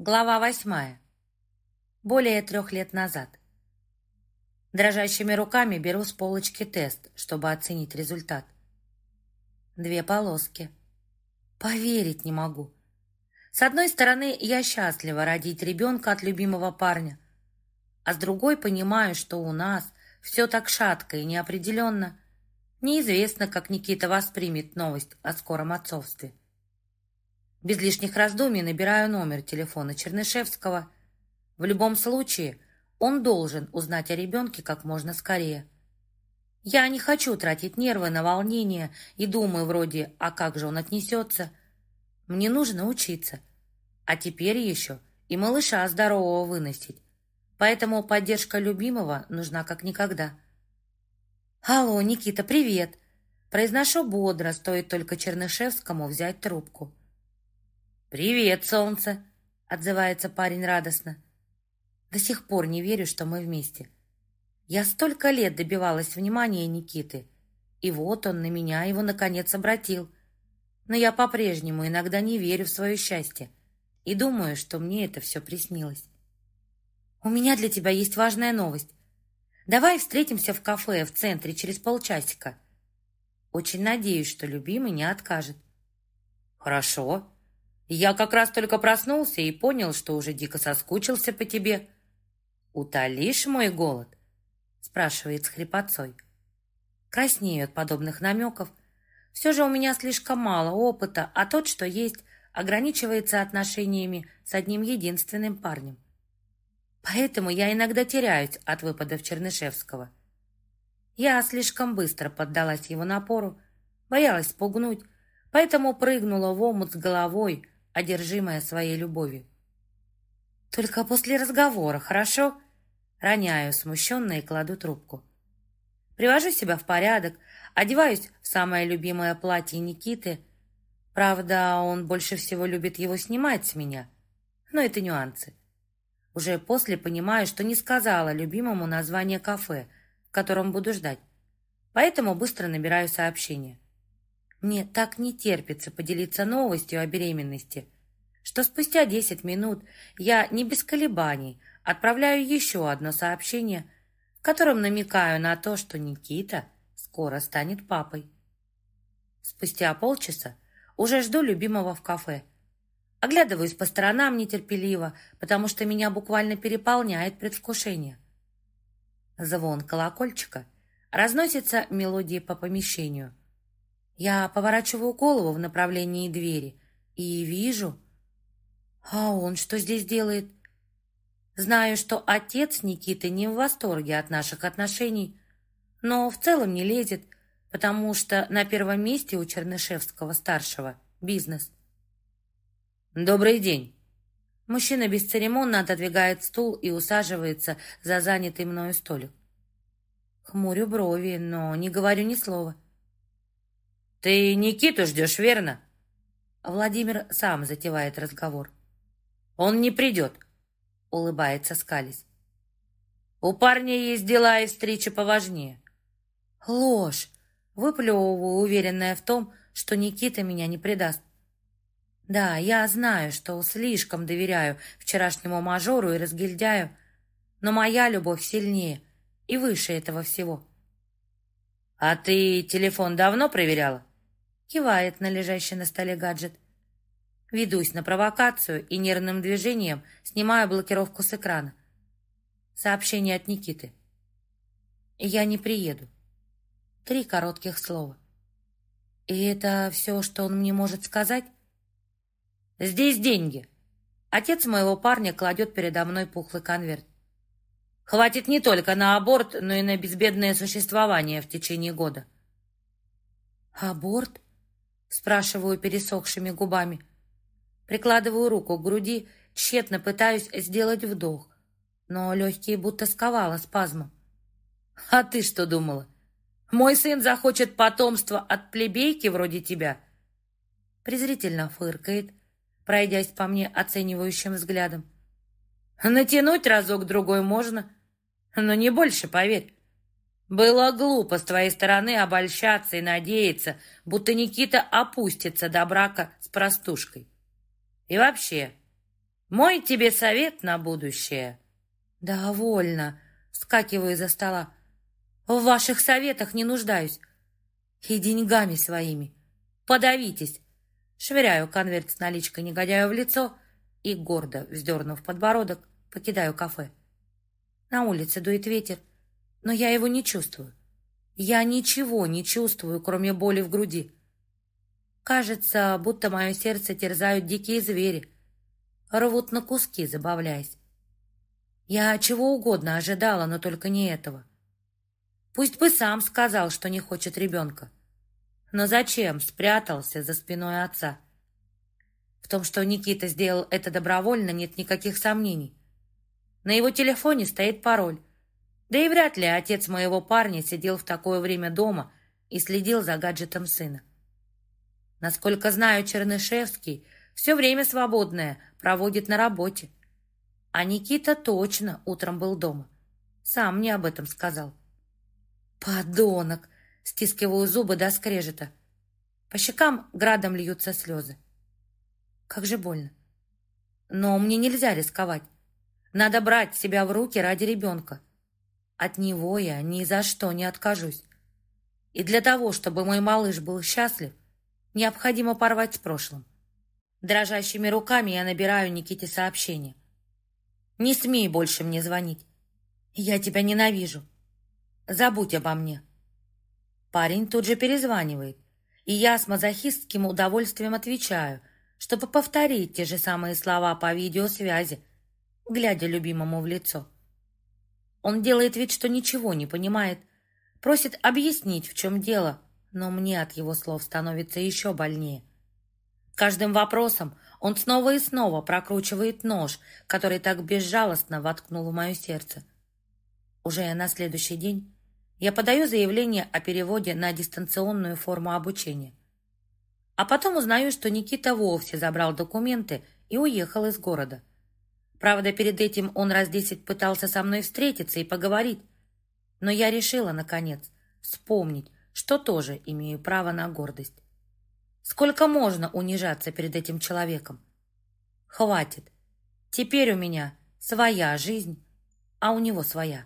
Глава восьмая. Более трех лет назад. Дрожащими руками беру с полочки тест, чтобы оценить результат. Две полоски. Поверить не могу. С одной стороны, я счастлива родить ребенка от любимого парня, а с другой понимаю, что у нас все так шатко и неопределенно. Неизвестно, как Никита воспримет новость о скором отцовстве. Без лишних раздумий набираю номер телефона Чернышевского. В любом случае, он должен узнать о ребенке как можно скорее. Я не хочу тратить нервы на волнение и думаю вроде «а как же он отнесется?». Мне нужно учиться. А теперь еще и малыша здорового выносить. Поэтому поддержка любимого нужна как никогда. «Алло, Никита, привет!» Произношу бодро, стоит только Чернышевскому взять трубку. «Привет, солнце!» — отзывается парень радостно. До сих пор не верю, что мы вместе. Я столько лет добивалась внимания Никиты, и вот он на меня его наконец обратил. Но я по-прежнему иногда не верю в свое счастье и думаю, что мне это все приснилось. У меня для тебя есть важная новость. Давай встретимся в кафе в центре через полчасика. Очень надеюсь, что любимый не откажет. Хорошо. я как раз только проснулся и понял, что уже дико соскучился по тебе. Утолишь мой голод? Спрашивает с хрипотцой. Краснею от подобных намеков. Все же у меня слишком мало опыта, а тот, что есть, ограничивается отношениями с одним единственным парнем. Поэтому я иногда теряюсь от выпадов Чернышевского. Я слишком быстро поддалась его напору, боялась спугнуть, поэтому прыгнула в омут с головой, одержимая своей любовью. «Только после разговора, хорошо?» Роняю смущенно и кладу трубку. Привожу себя в порядок, одеваюсь в самое любимое платье Никиты. Правда, он больше всего любит его снимать с меня. Но это нюансы. Уже после понимаю, что не сказала любимому название кафе, в котором буду ждать. Поэтому быстро набираю сообщение. Мне так не терпится поделиться новостью о беременности, что спустя 10 минут я не без колебаний отправляю еще одно сообщение, в котором намекаю на то, что Никита скоро станет папой. Спустя полчаса уже жду любимого в кафе. Оглядываюсь по сторонам нетерпеливо, потому что меня буквально переполняет предвкушение. Звон колокольчика разносится мелодии по помещению – Я поворачиваю голову в направлении двери и вижу... А он что здесь делает? Знаю, что отец Никиты не в восторге от наших отношений, но в целом не лезет, потому что на первом месте у Чернышевского-старшего бизнес. «Добрый день!» Мужчина бесцеремонно отодвигает стул и усаживается за занятый мною столик. Хмурю брови, но не говорю ни слова. «Ты Никиту ждешь, верно?» Владимир сам затевает разговор. «Он не придет», — улыбается Скалис. «У парня есть дела и встречи поважнее». «Ложь!» — выплевываю, уверенная в том, что Никита меня не предаст. «Да, я знаю, что слишком доверяю вчерашнему мажору и разгильдяю, но моя любовь сильнее и выше этого всего». «А ты телефон давно проверяла?» Кивает на лежащий на столе гаджет. Ведусь на провокацию и нервным движением снимаю блокировку с экрана. Сообщение от Никиты. «Я не приеду». Три коротких слова. И это все, что он мне может сказать? «Здесь деньги». Отец моего парня кладет передо мной пухлый конверт. Хватит не только на аборт, но и на безбедное существование в течение года. «Аборт?» Спрашиваю пересохшими губами. Прикладываю руку к груди, тщетно пытаюсь сделать вдох, но легкие будто сковало спазмом. «А ты что думала? Мой сын захочет потомства от плебейки вроде тебя?» Презрительно фыркает, пройдясь по мне оценивающим взглядом. «Натянуть разок-другой можно, но не больше, поверь. Было глупо с твоей стороны обольщаться и надеяться, будто Никита опустится до брака с простушкой. И вообще, Мой тебе совет на будущее. Довольно. Скакиваю из-за стола. В ваших советах не нуждаюсь. И деньгами своими. Подавитесь. Швыряю конверт с наличкой негодяю в лицо и, гордо вздернув подбородок, покидаю кафе. На улице дует ветер, но я его не чувствую. Я ничего не чувствую, кроме боли в груди. Кажется, будто мое сердце терзают дикие звери, рвут на куски, забавляясь. Я чего угодно ожидала, но только не этого. Пусть бы сам сказал, что не хочет ребенка. Но зачем спрятался за спиной отца? В том, что Никита сделал это добровольно, нет никаких сомнений. На его телефоне стоит пароль. Да и вряд ли отец моего парня сидел в такое время дома и следил за гаджетом сына. Насколько знаю, Чернышевский все время свободное проводит на работе. А Никита точно утром был дома. Сам мне об этом сказал. Подонок! Стискиваю зубы до скрежета. По щекам градом льются слезы. Как же больно. Но мне нельзя рисковать. Надо брать себя в руки ради ребенка. От него я ни за что не откажусь. И для того, чтобы мой малыш был счастлив, необходимо порвать с прошлым. Дрожащими руками я набираю Никите сообщение. Не смей больше мне звонить. Я тебя ненавижу. Забудь обо мне. Парень тут же перезванивает, и я с мазохистским удовольствием отвечаю, чтобы повторить те же самые слова по видеосвязи, глядя любимому в лицо. Он делает вид, что ничего не понимает, просит объяснить, в чем дело, но мне от его слов становится еще больнее. Каждым вопросом он снова и снова прокручивает нож, который так безжалостно воткнул в мое сердце. Уже на следующий день я подаю заявление о переводе на дистанционную форму обучения. А потом узнаю, что Никита вовсе забрал документы и уехал из города. Правда, перед этим он раз десять пытался со мной встретиться и поговорить. Но я решила, наконец, вспомнить, что тоже имею право на гордость. Сколько можно унижаться перед этим человеком? Хватит. Теперь у меня своя жизнь, а у него своя.